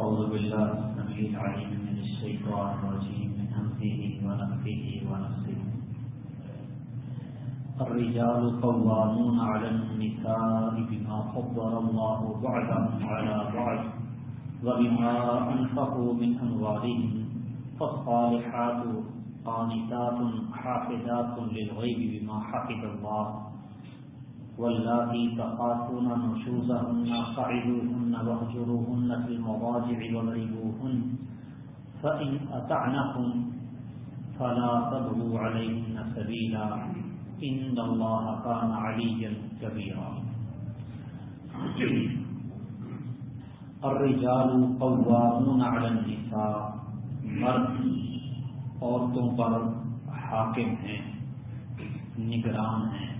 أعوذ بالله السميع العليم من الشيطان الرجيم، من همزه ونفخه ونفسه. الرجال قوامون على النساء بما فضل الله بعضهم على بعض، وبما أنفقوا من أموالهم. فالصالحات قانتات حافظات للغيب بما حفظ الله. واللاتي تخافون نشوزهن فعلوهن واهجروهن في المضاجع واضربوهن فإن أطعنكم فلا تبغوا عليهن سبيلا. إن الله كان عليا كبيرا. الرجال قوامون على النساء. مرد عورتوں پر حاکم ہیں، نگران ہیں.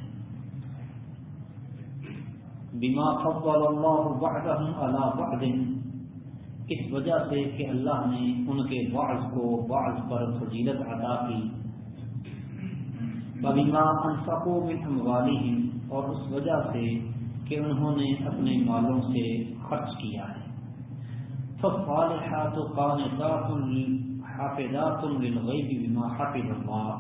بما فضل اللہ بعضهم على بعض اس وجہ سے کہ اللہ نے ان کے بعض کو بعض پر فضیلت عطا کی. بما انفقوا من اموالهم اور اس وجہ سے کہ انہوں نے اپنے مالوں سے خرچ کیا ہے. فالحات قانتات حافظات للغیب بما حفظ اللہ.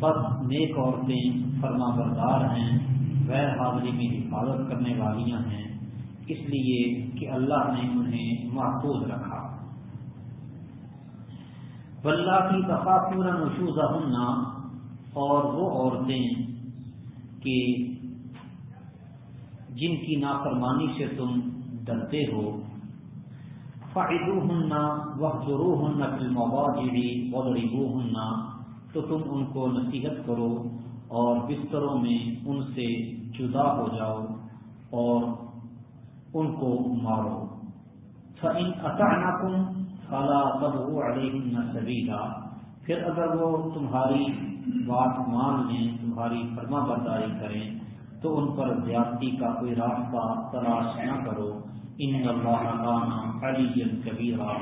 پس نیک عورتیں فرما بردار ہیں غیر حاضری میں حفاظت کرنے والیاں ہیں، اس لیے کہ اللہ نے انہیں محفوظ رکھا۔ بلّہ کی دفاع پورا نشوزہ اور وہ عورتیں کہ جن کی نافرمانی سے تم ڈرتے ہو فائدو ہننا وقت رو ہننا فلمواجی وغیرہ ہننا تو تم ان کو نصیحت کرو اور بستروں میں ان سے جدا ہو جاؤ اور ان کو مارو۔ فن اچانک فلا تب علیہ سبیلا پھر اگر وہ تمہاری بات مان لیں، تمہاری فرما برداری کریں، تو ان پر زیادتی کا کوئی راستہ تلاش نہ کرو۔ ان اللہ تعالیٰ علی کبیرہ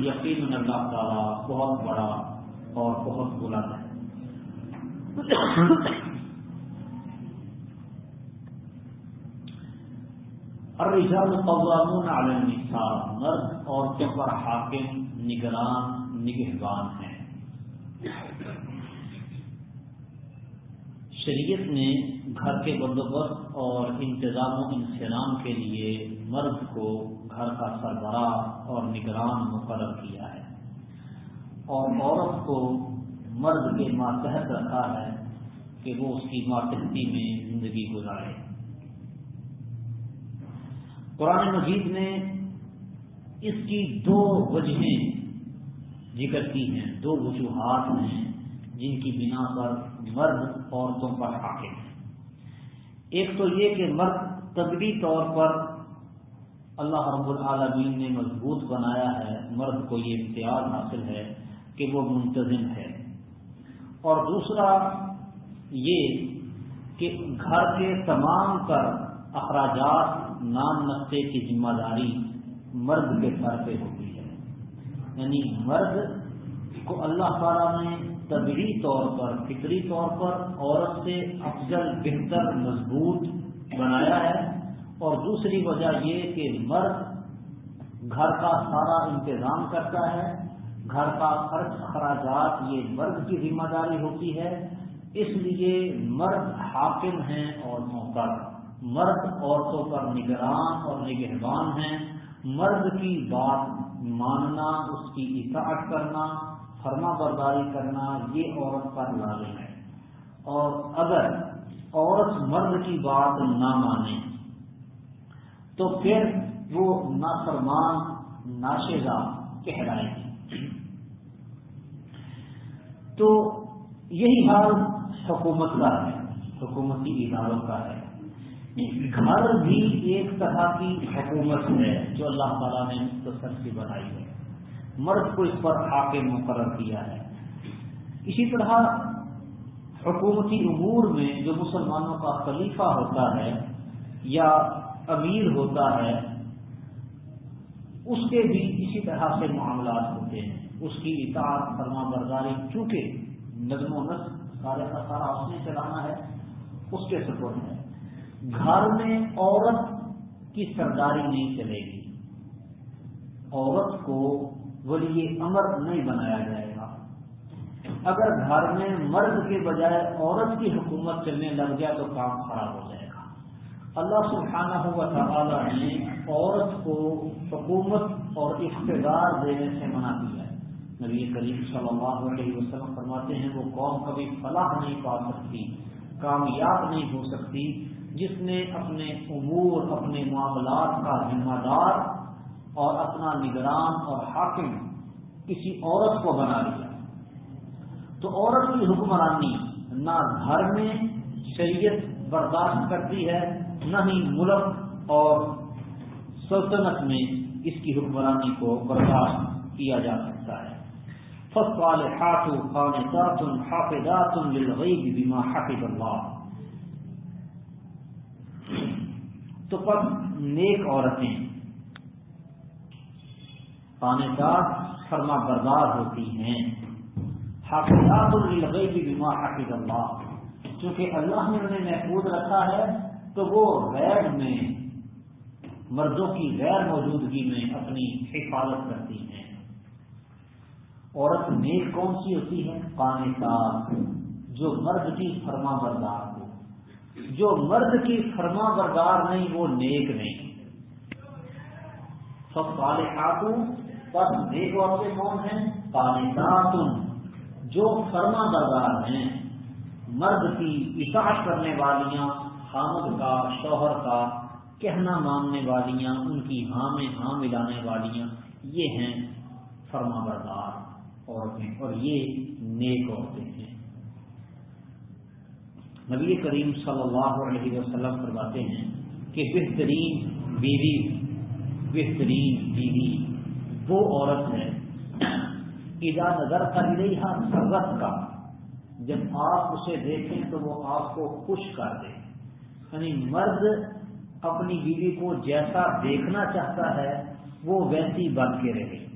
یقین اللہ تعالیٰ بہت بڑا اور بہت بلند ہے۔ الرجال قوامون على النساء، مرد عورتوں پر حاکم، نگران، نگہبان ہیں۔ شریعت نے گھر کے بندوبست اور انتظام و انسلام کے لیے مرد کو گھر کا سربراہ اور نگران مقرر کیا ہے۔ اور عورت کو مرد کے ماتحت رکھا ہے کہ وہ اس کی ماتحتی میں زندگی گزارے۔ قرآن مجید نے اس کی دو وجہیں ذکر کی ہیں، دو وجوہات ہیں جن کی بنا پر مرد عورتوں پر حاکم ہے ایک تو یہ کہ مرد طبی طور پر اللہ رب العالمین نے مضبوط بنایا ہے، مرد کو یہ امتیاز حاصل ہے کہ وہ منتظم ہے۔ اور دوسرا یہ کہ گھر کے تمام تر اخراجات نام نقطے کی ذمہ داری مرد کے سر پہ ہوتی ہے۔ یعنی مرد کو اللہ تعالیٰ نے طبی طور پر، فطری طور پر عورت سے افضل، بہتر، مضبوط بنایا ہے۔ اور دوسری وجہ یہ کہ مرد گھر کا سارا انتظام کرتا ہے، گھر کا خرچ، اخراجات، یہ مرد کی ذمہ داری ہوتی ہے۔ اس لیے مرد حاکم ہیں اور موقع مرد عورتوں پر نگران اور نگہبان ہیں۔ مرد کی بات ماننا، اس کی اطاعت کرنا، فرما برداری کرنا، یہ عورت پر لازم ہے۔ اور اگر عورت مرد کی بات نہ مانے، تو پھر وہ نافرمان، ناشیزہ کہلائے گی۔ تو یہی حال حکومت کا ہے۔ حکومتی اداروں کا ہے۔ گھر بھی ایک طرح کی حکومت ہے جو اللہ تعالیٰ نے مختصر سے بنائی ہے۔ مرد کو اس پر حاکم مقرر کیا ہے۔ اسی طرح حکومتی امور میں جو مسلمانوں کا خلیفہ ہوتا ہے یا امیر ہوتا ہے، اس کے بھی اسی طرح سے معاملات ہوتے ہیں۔ اس کی اطاعت فرما برداری چونکہ نظم و نسق سارے کا سارا اس نے چلانا ہے، اس کے سپورٹ ہے۔ گھر میں عورت کی سرداری نہیں چلے گی۔ عورت کو ولی امر نہیں بنایا جائے گا۔ اگر گھر میں مرد کے بجائے عورت کی حکومت چلنے لگ جائے تو کام خراب ہو جائے گا۔ اللہ سبحانہ ہوا تعالی نے عورت کو حکومت اور اقتدار دینے سے منع کیا ہے۔ نبی کریم صلی اللہ علیہ وسلم فرماتے ہیں، وہ قوم کبھی فلاح نہیں پا سکتی، کامیاب نہیں ہو سکتی جس نے اپنے امور، اپنے معاملات کا ذمہ دار اور اپنا نگران اور حاکم کسی عورت کو بنا لیا۔ تو عورت کی حکمرانی نہ گھر میں شریعت برداشت کرتی ہے، نہ ہی ملک اور سلطنت میں اس کی حکمرانی کو برداشت کیا جا سکتا ہے۔ فصال حافظ خانقات حافظات للغیب بما حفظ اللہ تو پر نیک عورتیں پانےدار فرما بردار ہوتی ہیں۔ حافظات للغیب بما حفظ اللہ۔ چونکہ اللہ نے انہیں محفوظ رکھا ہے، تو وہ غیر میں، مردوں کی غیر موجودگی میں اپنی حفاظت کرتی ہیں۔ عورت نیک کون سی ہوتی ہے؟ پانی جو مرد کی فرما بردار جو مرد کی فرما بردار نہیں، وہ نیک نہیں۔ سب پالے کاتوں پر نیک عورتیں کون ہیں؟ پانی جو فرما بردار ہیں، مرد کی اطاعت کرنے والیاں، خامد کا، شوہر کا، کہنا ماننے والیاں، ان کی ہاں میں ہاں ملانے والیاں، یہ ہیں فرما بردار۔ عورتیں اور یہ نیک عورتیں ہیں۔ نبی کریم صلی اللہ علیہ وسلم فرماتے ہیں کہ بہترین بیوی بہترین بیوی وہ عورت ہے۔ ادا نظر کا رہا سرت کا، جب آپ اسے دیکھیں تو وہ آپ کو خوش کر دے۔ یعنی مرد اپنی بیوی کو جیسا دیکھنا چاہتا ہے، وہ ویسی بن کے رہے۔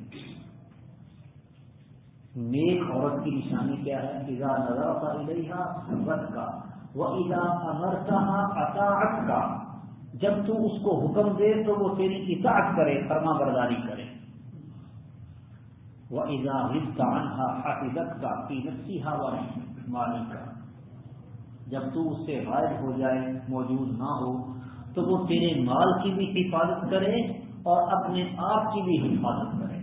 نیک عورت کی نشانی کیا ہے؟ ادا نظر کا الحا رت کا۔ وہ ادا امرتا اطاعت کا جب تو اس کو حکم دے تو وہ تیری اطاعت کرے، فرما برداری کرے۔ وہ ادا ربتا انہا کا قیمتی ہوا مالی کا جب تو اس سے غائب ہو جائے، موجود نہ ہو، تو وہ تیرے مال کی بھی حفاظت کرے اور اپنے آپ کی بھی حفاظت کرے۔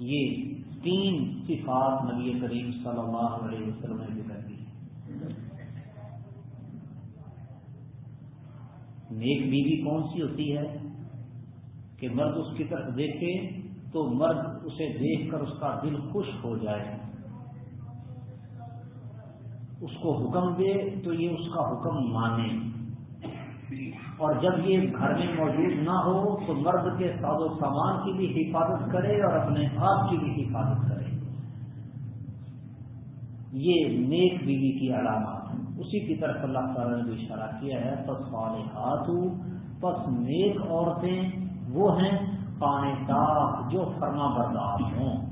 یہ تین صفات نبی کریم صلی اللہ علیہ وسلم نے ذکر کی نیک بیوی کون سی ہوتی ہے کہ مرد اس کی طرف دیکھے تو مرد اسے دیکھ کر اس کا دل خوش ہو جائے؟ اس کو حکم دے تو یہ اس کا حکم مانے۔ اور جب یہ گھر میں موجود نہ ہو تو مرد کے ساز و سامان کی بھی حفاظت کرے اور اپنے آپ کی بھی حفاظت کرے۔ یہ نیک بیوی کی علامات اسی کی طرف اللہ تعالیٰ نے جو اشارہ کیا ہے پس پال ہاتھ پس نیک عورتیں وہ ہیں پانے جو فرما بردار ہوں۔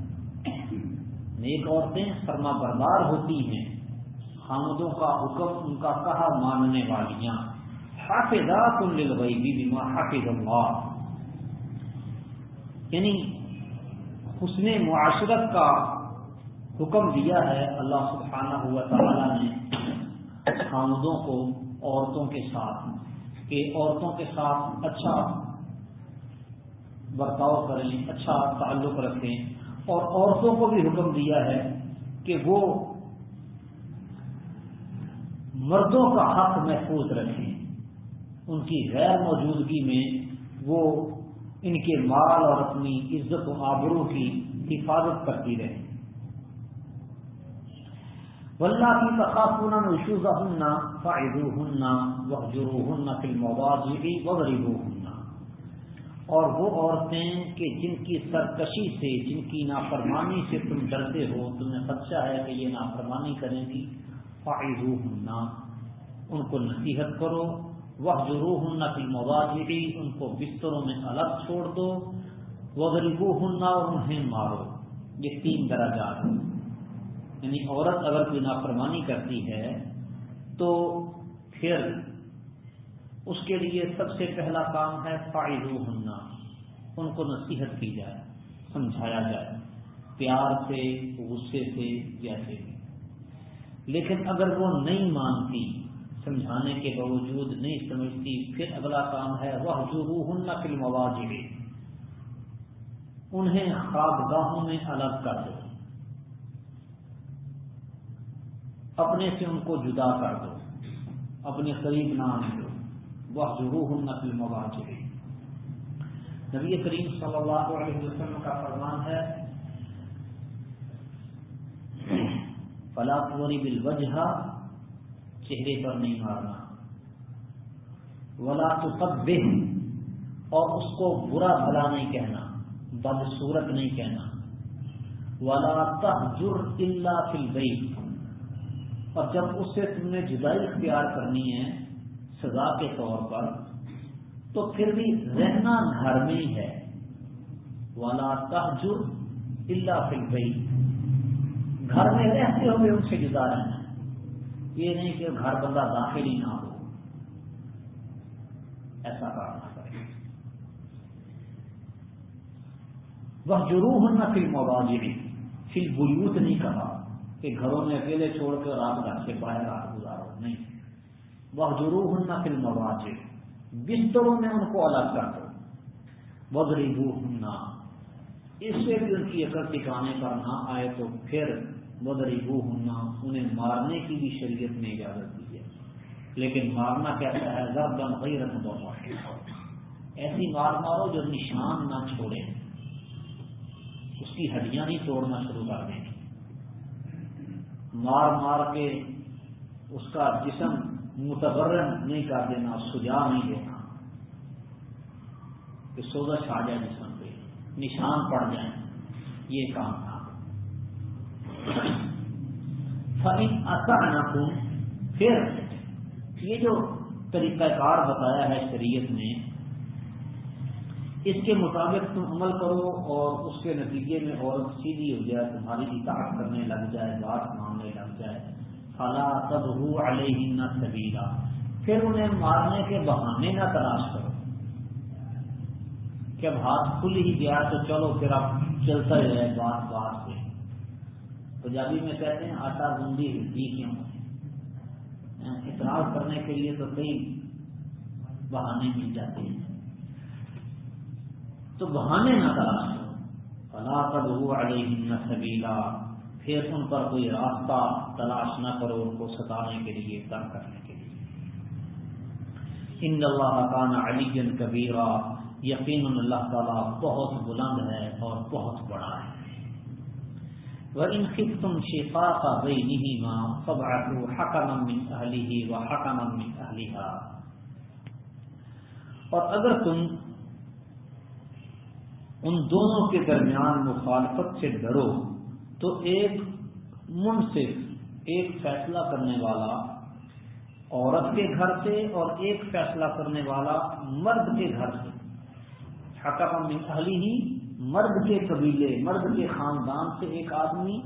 نیک عورتیں فرما بردار ہوتی ہیں حامدوں کا حکم ان کا کہا ماننے والیاں۔ حافظات للغیب بما حافظ اللہ یعنی حسن معاشرت کا حکم دیا ہے، اللہ سبحانہ ہوا تعالی نے۔ خامدوں کو عورتوں کے ساتھ کہ عورتوں کے ساتھ اچھا برتاؤ کریں اچھا تعلق رکھیں۔ اور عورتوں کو بھی حکم دیا ہے کہ وہ مردوں کا حق محفوظ رکھیں۔ ان کی غیر موجودگی میں وہ ان کے مال اور اپنی عزت و آبروں کی حفاظت کرتی رہے ولہ کی تقافون نشوزہ ہننا فائدو ہننا وحجرو ہننا فلم اور وہ عورتیں کہ جن کی سرکشی سے، جن کی نافرمانی سے تم ڈرتے ہو تمہیں خدشہ ہے کہ یہ نافرمانی کریں گی۔ فائدو ہننا ان کو نصیحت کرو۔ وہ روح کی مواضی ان کو بستروں میں الگ چھوڑ دو۔ وہ ہننا اور انہیں مارو۔ یہ تین درجات یعنی عورت اگر کوئی نافرمانی کرتی ہے تو پھر اس کے لیے سب سے پہلا کام ہے فائدو ہننا ان کو نصیحت کی جائے، سمجھایا جائے، پیار سے، غصے سے جیسے بھی لیکن اگر وہ نہیں مانتی، سمجھانے کے باوجود نہیں سمجھتی، پھر اگلا کام ہے وہ جو روح فل مواز انہیں خوابگاہوں میں الگ کر دو۔ اپنے سے ان کو جدا کر دو، اپنے قریب نہ آنے دو۔ وہ ضرور فل مواز نبی کریم صلی اللہ علیہ وسلم کا فرمان ہے فلاطوری بل وجہ چہرے پر نہیں مارنا۔ ولا تو اور اس کو برا بھلا نہیں کہنا، بدصورت نہیں کہنا۔ ولا تحجر اللہ فل گئی اور جب اس سے تم نے جدائی اختیار کرنی ہے سزا کے طور پر، تو پھر بھی رہنا گھر میں ہی ہے۔ ولا تحجر اللہ فل گئی گھر میں رہتے ہوئے ان سے جدا رہنا یہ نہیں کہ گھر بندہ داخل ہی نہ ہو۔ ایسا کرنا پڑے وہ ضرور نہ فلم واجبی پھر بلوت نہیں کہا۔ کہ گھروں میں اکیلے چھوڑ کے رات گھر سے باہر رات گزارو۔ نہیں۔ وہ ضرور نہ فلم واجب بستروں میں ان کو الگ کر دو۔ بدری بو ہننا اس سے بھی ان کی اکڑ ٹکانے پر نہ آئے تو پھر بدری بو ہونا انہیں مارنے کی بھی شریعت نے اجازت دی ہے۔ لیکن مارنا کہتا ہے ضرب دم غیر ایسی مار مارو جو نشان نہ چھوڑے۔ اس کی ہڈیاں نہیں توڑنا شروع کر دیں۔ مار مار کے اس کا جسم متبرن نہیں کر دینا، سجا نہیں دینا۔ کہ سوزش آ جائے جسم پہ، نشان پڑ جائیں یہ کام پھر یہ جو طریقہ کار بتایا ہے شریعت نے، اس کے مطابق تم عمل کرو اور اس کے نتیجے میں عورت سیدھی ہو جائے، تمہاری اطاعت کرنے لگ جائے، بات ماننے لگ جائے۔ فلا تب علیہ نہ سبیلا پھر انہیں مارنے کے بہانے نہ تلاش کرو۔ کہ اب ہاتھ کھل ہی گیا تو چلو پھر اب چلتا ہی رہے بات بات سے پنجابی میں کہتے ہیں، آٹا گنڈی ہلکی کیوں؟ اعتراض کرنے کے لیے تو کئی بہانے مل جاتے ہیں۔ تو بہانے نہ تلاش کرو۔ فلا تب علیہ سبیلا پھر ان پر کوئی راستہ تلاش نہ کرو، ان کو ستانے کے لیے، تنگ کرنے کے لیے۔ ان اللہ کان علی کبیرہ یقین اللہ تعالیٰ بہت بلند ہے اور بہت بڑا ہے۔ وَإِنْ خِفْتُمْ شِقَاقَ بَيْنِهِمَا فَابْعَثُوا حَكَمًا مِنْ أَهْلِهِ وَحَكَمًا مِنْ أَهْلِهَا۔ اور اگر تم ان دونوں کے درمیان مخالفت سے ڈرو تو ایک منصف، ایک فیصلہ کرنے والا عورت کے گھر سے اور ایک فیصلہ کرنے والا مرد کے گھر سے۔ حکم من اہلی ہی مرد کے قبیلے، مرد کے خاندان سے ایک آدمی۔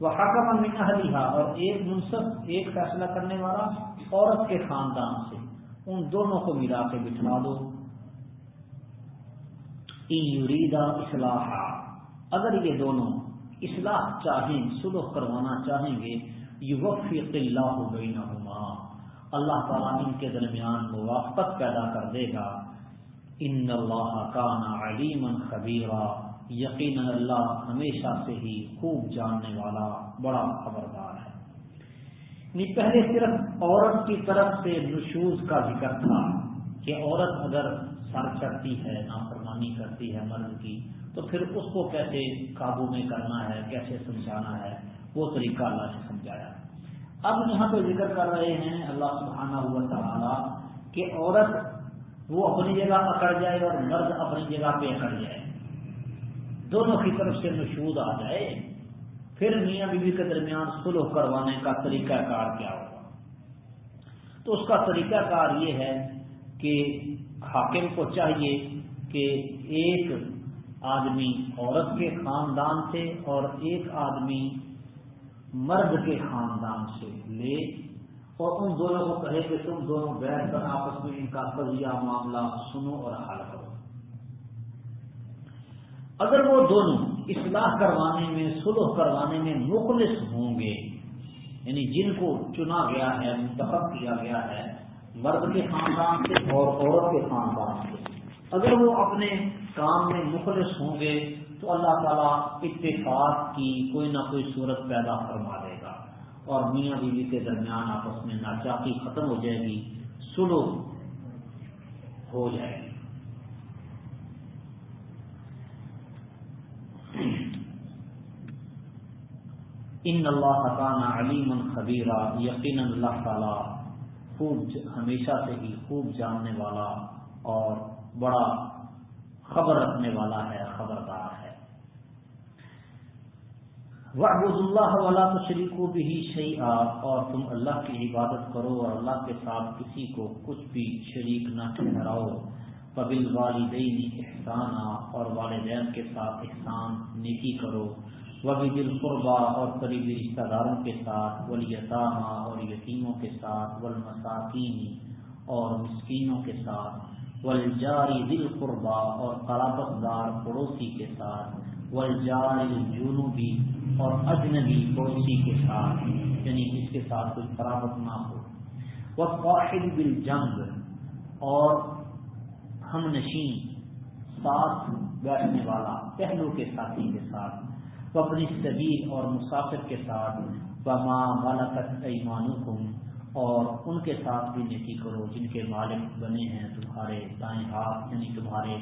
وہ حکم اہلیہ اور ایک منصف، ایک فیصلہ کرنے والا عورت کے خاندان سے۔ ان دونوں کو ملا کے بٹھا دو۔ یریدا اصلاح اگر یہ دونوں اصلاح چاہیں، سلوک کروانا چاہیں گے یوفیق اللہ ہو اللہ تعالیٰ ان کے درمیان موافقت پیدا کر دے گا۔ ان اللہ کان علیم خبیرہ یقین اللہ ہمیشہ سے ہی خوب جاننے والا بڑا خبردار ہے۔ پہلے صرف عورت کی طرف سے نشوز کا ذکر تھا کہ عورت اگر سر چڑھتی ہے، نافرمانی کرتی ہے مرد کی تو پھر اس کو کیسے قابو میں کرنا ہے، کیسے سمجھانا ہے؟ وہ طریقہ اللہ نے سمجھایا۔ اب یہاں پہ ذکر کر رہے ہیں اللہ سبحانہ ہوا تعالیٰ کہ عورت وہ اپنی جگہ اکڑ جائے اور مرد اپنی جگہ پہ اکڑ جائے۔ دونوں کی طرف سے مشہور آ جائے۔ پھر میاں بیوی کے درمیان سلو کروانے کا طریقہ کار کیا ہوگا؟ تو اس کا طریقہ کار یہ ہے کہ حاکم کو چاہیے کہ ایک آدمی عورت کے خاندان سے اور ایک آدمی مرد کے خاندان سے لے اور ان دونوں کو کہے کہ تم دونوں بیٹھ کر آپس میں ان کا قضیہ معاملہ سنو اور حل کرو۔ اگر وہ دونوں اصلاح کروانے میں سلح کروانے میں مخلص ہوں گے یعنی جن کو چنا گیا ہے، منتخب کیا گیا ہے، مرد کے خاندان سے اور عورت کے خاندان سے اگر وہ اپنے کام میں مخلص ہوں گے تو اللہ تعالیٰ اتفاق کی کوئی نہ کوئی صورت پیدا فرما دے گا اور میاں بیوی کے درمیان آپس میں ناچاقی ختم ہو جائے گی سلو ہو جائے گی۔ ان اللہ تعالیٰ علیم خبیرہ یقین اللہ تعالیٰ خوب، ہمیشہ سے ہی خوب جاننے والا اور بڑا خبر رکھنے والا ہے، خبردار ہے۔ وحبد اللہ والا تو شریک بھی شعیع اور تم اللہ کی عبادت کرو اور اللہ کے ساتھ کسی کو کچھ بھی شریک نہ ٹھہراؤ۔ قبل والدین احسان اور والدین کے ساتھ احسان نیکی کرو۔ وبی دل قربا اور قریبی رشتہ داروں کے ساتھ۔ ولیطامہ اور یتیموں کے ساتھ۔ ولمساکین اور مسکینوں کے ساتھ۔ والجاری دل قربا اور قرابت دار پڑوسی کے ساتھ والجاری جنوبی اور اجنبی پڑوسی کے ساتھ یعنی اس کے ساتھ کوئی قرابت نہ ہو۔ وہ قاحل بل اور ہم نشین، ساتھ بیٹھنے والا، پہلو کے ساتھی کے ساتھ، وہ اپنی سبیر اور مسافر کے ساتھ بما ملکت ایمانکم اور ان کے ساتھ بھی نیکی کرو، جن کے مالک بنے ہیں تمہارے دائیں ہاتھ یعنی تمہارے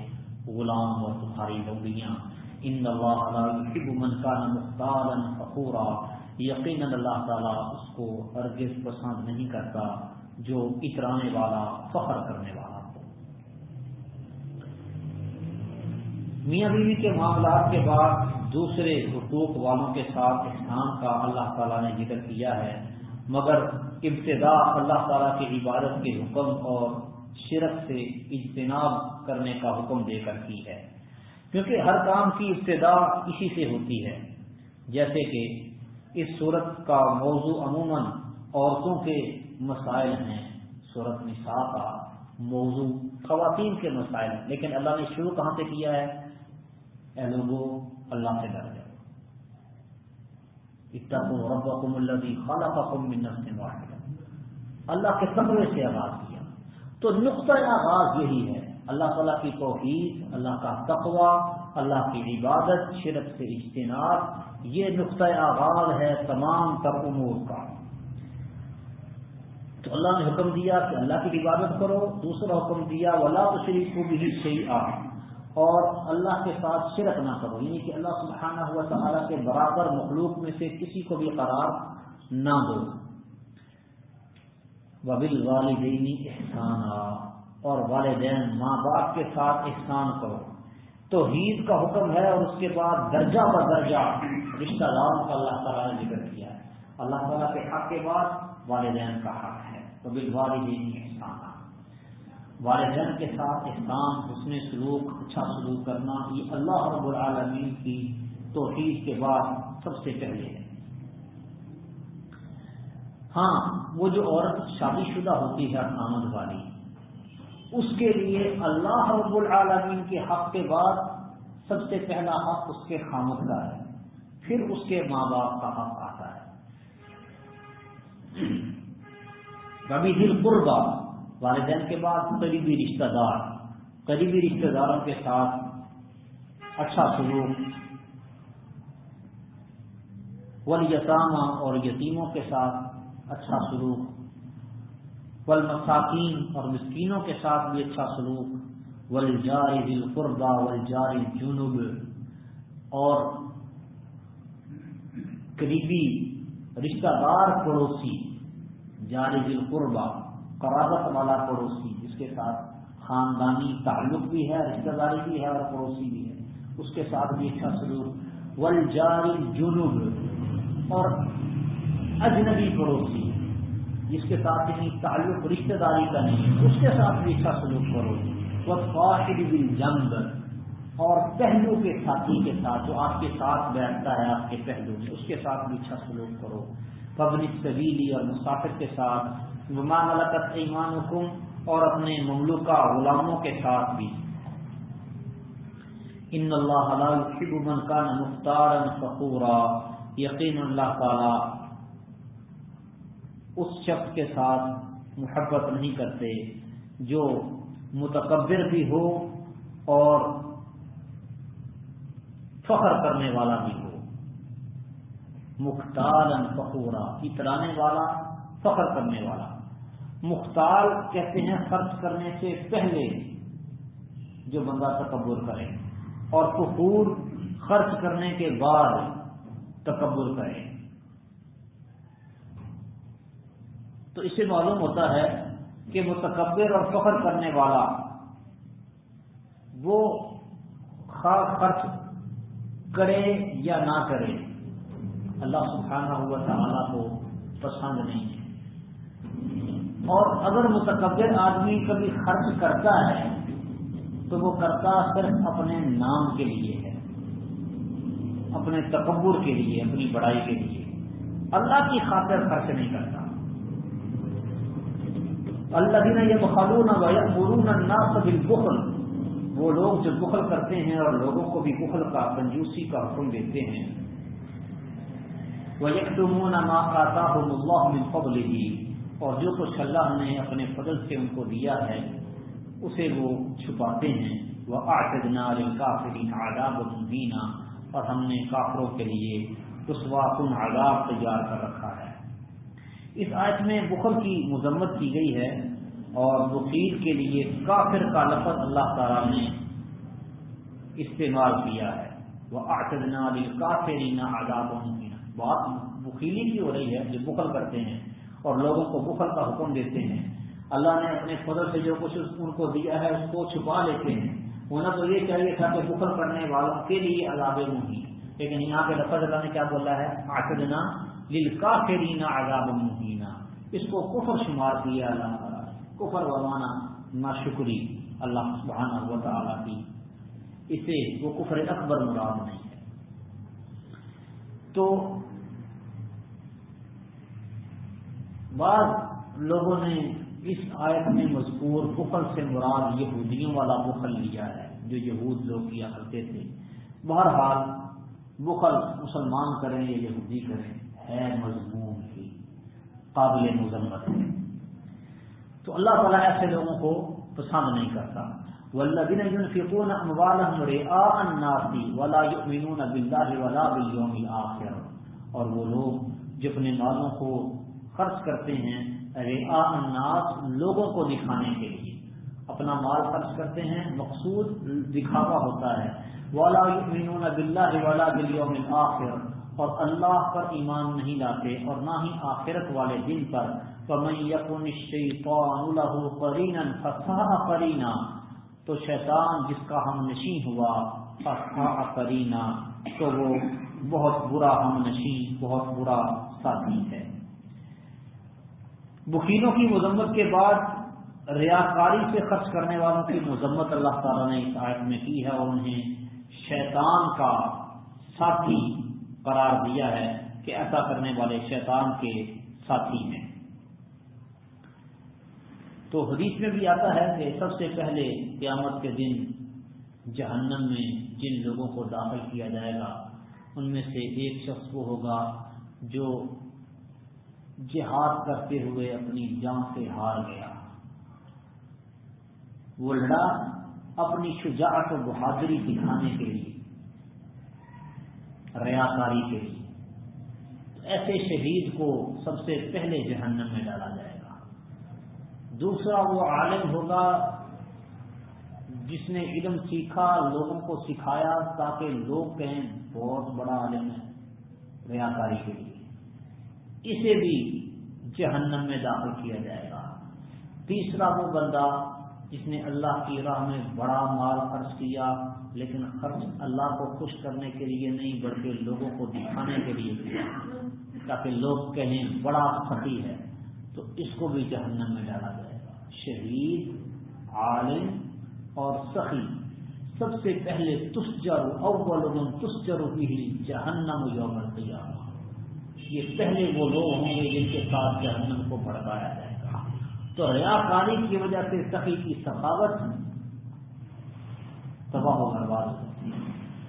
غلام اور تمہاری لوڑیاں ان من کا مختار فخورا۔ یقین اللہ تعالیٰ اس کو ارگز پسند نہیں کرتا جو اترانے والا، فخر کرنے والا ہو۔ میاں بیوی کے معاملات کے بعد دوسرے حقوق والوں کے ساتھ احسان کا اللہ تعالیٰ نے ذکر کیا ہے، مگر ابتدا اللہ تعالیٰ کی عبادت کے حکم اور شرک سے اجتناب کرنے کا حکم دے کر کی ہے۔ کیونکہ ہر کام کی ابتدا اسی سے ہوتی ہے۔ جیسے کہ اس صورت کا موضوع عموماً عورتوں کے مسائل ہیں۔ صورت نساء کا موضوع خواتین کے مسائل لیکن اللہ نے شروع کہاں سے کیا ہے؟ اے لوگوں اللہ سے ڈر جائے اتقوا ربکم الذی خلقکم من نفس واحدہ۔ اللہ کے تقوی سے آغاز کیا۔ تو نقطۂ آغاز یہی ہے۔ اللہ تعالیٰ کی توحید، اللہ کا تقوی، اللہ کی عبادت، شرک سے اجتناب، یہ نقطۂ آغاز ہے تمام تر امور کا۔ تو اللہ نے حکم دیا کہ اللہ کی عبادت کرو، دوسرا حکم دیا، ولا تو شریف کو بھی صحیح آ اور اللہ کے ساتھ شرک نہ کرو یعنی کہ اللہ سبحانہ ہوا تعالیٰ کے برابر مخلوق میں سے کسی کو بھی قرار نہ دو۔ وبل والدینی احسان اور والدین ماں باپ کے ساتھ احسان کرو۔ توحید کا حکم ہے اور اس کے بعد درجہ ب درجہ رشتہ داروں کا اللہ تعالیٰ نے ذکر کیا ہے۔ اللہ تعالیٰ کے حق کے بعد والدین کا حق ہے۔ تو بل والدینی احسان والدین کے ساتھ احسان، حسن سلوک اچھا سلوک کرنا، یہ اللہ رب العالمین کی توحید کے بعد سب سے پہلے۔ ہے ہاں وہ جو عورت شادی شدہ ہوتی ہے آمد والی، اس کے لیے اللہ رب العالمین کے حق کے بعد سب سے پہلا حق اس کے خامد کا ہے، پھر اس کے ماں باپ کا حق آتا ہے۔ کبھی دل قربا، والدین کے بعد قریبی رشتہ دار، قریبی رشتہ داروں کے ساتھ اچھا سلوک ولیسامہ اور یتیموں کے ساتھ اچھا سلوک۔ والمساکین اور مسکینوں کے ساتھ بھی اچھا سلوک۔ ولجاری دل قربا ولجاری جنوب اور قریبی رشتہ دار پڑوسی، جاری دل قربا قرابت والا پڑوسی، جس کے ساتھ خاندانی تعلق بھی ہے، رشتہ داری بھی ہے اور پڑوسی بھی ہے، اس کے ساتھ بھی اچھا سلوک۔ ول جنوب اور اجنبی پڑوسی جس کے ساتھ یعنی تعلق رشتہ داری کا نہیں، اس کے ساتھ بھی اچھا سلوک کرو۔ وہ قاعد جنگ اور پہلو کے ساتھی کے ساتھ جو آپ کے ساتھ بیٹھتا ہے آپ کے پہلو اس کے ساتھ بھی اچھا سلوک کرو۔ پبلک سبیلی اور مسافر کے ساتھ۔ ملکت ایمان حکم اور اپنے مملوکہ غلاموں کے ساتھ بھی۔ ان اللہ من کان مختار فخورا۔ یقین اللہ تعالی اس شخص کے ساتھ محبت نہیں کرتے، جو متکبر بھی ہو اور فخر کرنے والا بھی ہو۔ مختار فخورا، اترانے والا، فخر کرنے والا۔ مختار کہتے ہیں خرچ کرنے سے پہلے جو بندہ تکبر کرے اور فخور خرچ کرنے کے بعد تکبر کرے۔ تو اس سے معلوم ہوتا ہے کہ متکبر اور فخر کرنے والا وہ خرچ کرے یا نہ کرے، اللہ سبحانہ ہوا تعالیٰ کو پسند نہیں ہے۔ اور اگر متکبر آدمی کبھی خرچ کرتا ہے، تو وہ کرتا صرف اپنے نام کے لیے ہے، اپنے تکبر کے لیے، اپنی بڑائی کے لیے۔ اللہ کی خاطر خرچ نہیں کرتا۔ اللہ دن یہ بخالون قرون نہ سبھی بخل وہ لوگ جو بخل کرتے ہیں اور لوگوں کو بھی بخل کا کنجوسی کا حکم دیتے ہیں. وہ یکمون ماں آتا ہو اللہ فضل ہی اور جو کچھ اللہ نے اپنے فضل سے ان کو دیا ہے، اسے وہ چھپاتے ہیں. وہ آٹنا کافرین آداب مبینہ اور ہم نے کافروں کے لیے رسوا کن آداب تیار کر رکھا ہے۔ اس آیت میں بخل کی مذمت کی گئی ہے اور وکیل کے لیے کافر کا لفظ اللہ تعالی نے استعمال کیا ہے۔ وہ آٹنا کافرین آداب مبینہ بات بخیلی کی ہو رہی ہے جو بخل کرتے ہیں اور لوگوں کو بخل کا حکم دیتے ہیں۔ اللہ نے اپنے فضل سے جو کچھ ان کو دیا ہے، اس کو چھپا لیتے ہیں۔ ہونا تو یہ چاہیے تھا کہ بخل کرنے والوں کے لیے عذاب مہین لیکن یہاں پہ لفظ اللہ نے کیا بولا ہے؟ آٹنا لل کا عذاب مہینہ اس کو کفر شمار کیا اللہ تعالیٰ کفر ومانا نہ شکری اللہ سبحانہ و تعالیٰ کی. اسے وہ کفر اکبر مراد نہیں ہے. تو بعض لوگوں نے اس آیت میں مذکور بخل سے مراد یہودیوں والا بخل لیا ہے، جو یہود لوگ کیا کرتے تھے۔ بہرحال بخل مسلمان کریں یا یہودی کریں ہے مضمون کی، قابل مذمت ہے تو اللہ تعالیٰ ایسے لوگوں کو پسند نہیں کرتا۔ والذین ينفقون اموالهم رئاء الناس ولا يؤمنون بالله ولا باليوم الاخر اور وہ لوگ جو اپنے مالوں کو خرچ کرتے ہیں رعا الناس، لوگوں کو دکھانے کے لیے۔ اپنا مال خرچ کرتے ہیں، مقصود دکھاوا ہوتا ہے۔ والا يؤمنون بالله ولا باليوم الاخر اور اللہ پر ایمان نہیں لاتے اور نہ ہی آخرت والے دن پر۔ فمن يكن الشيطان له قرينا فساء قرينا تو شیطان جس کا ہم نشیں ہوا کرینا تو وہ بہت برا ہم نشیں بہت برا ساتھی ہے۔ بکینوں کی مذمت کے بعد ریاکاری سے خرچ کرنے والوں کی مذمت اللہ تعالیٰ نے اس آیت میں کی ہے اور انہیں شیطان کا ساتھی قرار دیا ہے کہ ایسا کرنے والے شیطان کے ساتھی ہیں۔ تو حدیث میں بھی آتا ہے کہ سب سے پہلے قیامت کے دن جہنم میں جن لوگوں کو داخل کیا جائے گا، ان میں سے ایک شخص وہ ہوگا جو جہاد کرتے ہوئے اپنی جان سے ہار گیا۔ وہ لڑا اپنی شجاعت و بہادری دکھانے کے لیے۔ ریاکاری کے لیے۔ ایسے شہید کو سب سے پہلے جہنم میں ڈالا جائے گا۔ دوسرا وہ عالم ہوگا جس نے علم سیکھا، لوگوں کو سکھایا تاکہ لوگ کہیں بہت بڑا عالم ہے ریاکاری کے لیے۔ اسے بھی جہنم میں داخل کیا جائے گا۔ تیسرا وہ بندہ جس نے اللہ کی راہ میں بڑا مال خرچ کیا لیکن خرچ اللہ کو خوش کرنے کے لیے نہیں، بلکہ لوگوں کو دکھانے کے لیے کیا۔ تاکہ لوگ کہیں بڑا فقی ہے، تو اس کو بھی جہنم میں ڈالا جائے گا۔ شہید، عالم اور سخی۔ سب سے پہلے تسجر اول تسجر بھی جہنم یوم القیامہ۔ یہ پہلے وہ لوگ ہوں گے جن کے ساتھ جہنم کو بڑھایا جائے گا۔ تو ریا کاری کی وجہ سے سخی کی سخاوت تباہ و برباد ہوتی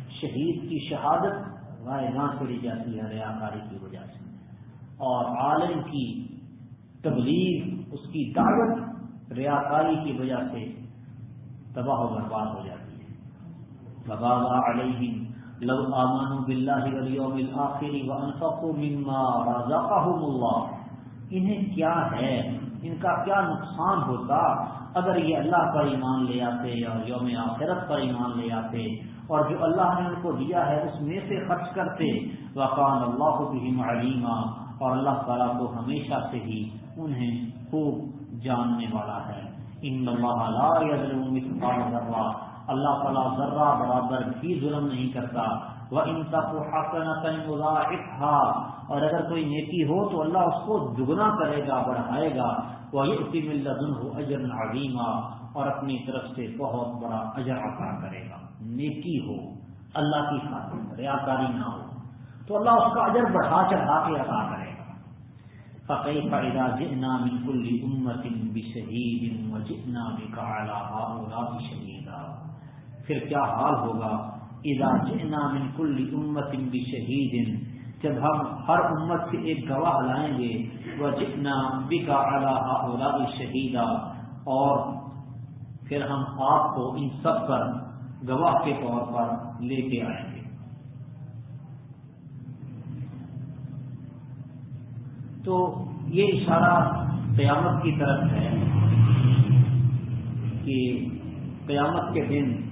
شہید کی شہادت رائے ہاں گاہ چڑی جاتی ہے ریاکاری کی وجہ سے۔ اور عالم کی تبلیغ، اس کی دعوت ریاکاری کی وجہ سے تباہ و برباد ہو جاتی ہے۔ ببا علیہ لو آمان بلّہ والیوم الآخر وانفقوا مما رزقهم اللہ انہیں کیا ہے؟ ان کا کیا نقصان ہوتا؟ اگر یہ اللہ پر ایمان لے آتے اور یوم آخرت پر ایمان لے آتے اور جو اللہ نے ان کو دیا ہے اس میں سے خرچ کرتے وقان اللہ بہم علیمہ اور اللہ تعالیٰ کو ہمیشہ سے ہی انہیں خوب جاننے والا ہے۔ ان اللہ لا يظلم ذرہ، اللہ تعالیٰ ذرہ برابر بھی ظلم نہیں کرتا۔ وہ ان تک اور اگر کوئی نیکی ہو تو اللہ اس کو دگنا کرے گا، بڑھائے گا۔ وہ اسی ملن ہو اجر عظیمہ اور اپنی طرف سے بہت بڑا اجر عطا کرے گا۔ نیکی ہو، اللہ کی خاطر ریاکاری نہ ہو، تو اللہ اس کا اجر بڑھا چڑھا کے عطا کرے گا۔ فقی فائدہ جنا من کل امت بشہید و جتنا بھی شہیدا پھر کیا حال ہوگا؟ اذا جئنا من کل امت بشہید جب ہم ہر امت سے ایک گواہ لائیں گے وہ جتنا بکا اللہ شہیدا اور پھر ہم آپ کو ان سب پر گواہ کے طور پر لے کے آئیں گے۔ تو یہ اشارہ قیامت کی طرف ہے کہ قیامت کے دن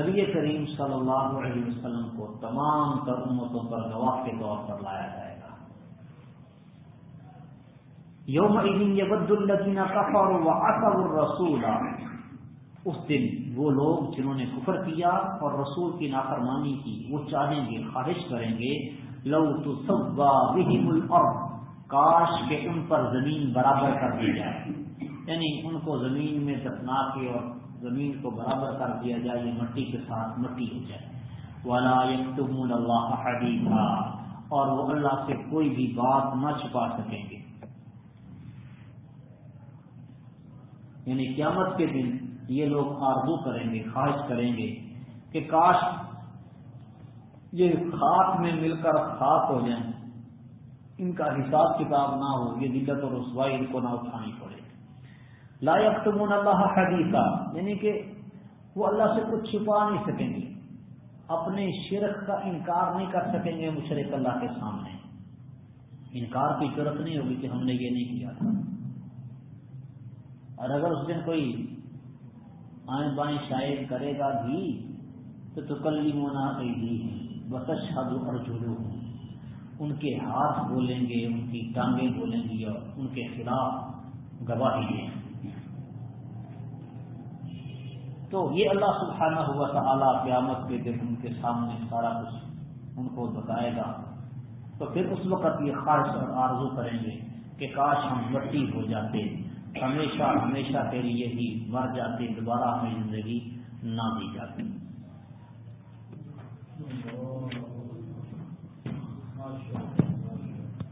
نبی کریم صلی اللہ علیہ وسلم کو تمام تر امتوں پر گواہ کے طور پر لایا جائے گا۔ یوم یبد الدین کفر و اکب الرسول۔ اس دن وہ لوگ جنہوں نے کفر کیا اور رسول کی نافرمانی کی وہ چاہیں گے، خواہش کریں گے، لو تو کاش کے ان پر زمین برابر کر دی جائے۔ یعنی ان کو زمین میں دفنا کے اور زمین کو برابر کر دیا جائے، یہ مٹی کے ساتھ مٹی ہو جائے۔ والا یکتمون اللہ حدیثا اور وہ اللہ سے کوئی بھی بات نہ چھپا سکیں گے۔ یعنی قیامت کے دن یہ لوگ آرزو کریں گے، خواہش کریں گے کہ کاش یہ خاک میں مل کر خاک ہو جائیں۔ ان کا حساب کتاب نہ ہو، یہ دلت اور رسوائی ان کو نہ اٹھانی پڑے۔ لا یکتمون اللہ حدیثہ یعنی کہ وہ اللہ سے کچھ چھپا نہیں سکیں گے۔ اپنے شرک کا انکار نہیں کر سکیں گے مشرق اللہ کے سامنے۔ انکار کی ضرورت نہیں ہوگی کہ ہم نے یہ نہیں کیا تھا۔ اور اگر اس دن کوئی آئیں بائیں شاید کرے گا بھی، تو تکلی مونا بھی بس شادو اور جڑو ان کے ہاتھ بولیں گے، ان کی ٹانگیں بولیں گی اور ان کے خلاف گواہی دیں تو یہ اللہ سبحانہ ہوا تھا قیامت کے دن ان کے سامنے سارا کچھ ان کو بتائے گا۔ تو پھر اس وقت یہ خواہش اور آرزو کریں گے کہ کاش ہم مٹی ہو جاتے، ہمیشہ ہمیشہ کے لیے ہی مر جاتے، دوبارہ ہمیں زندگی نہ دی جاتی۔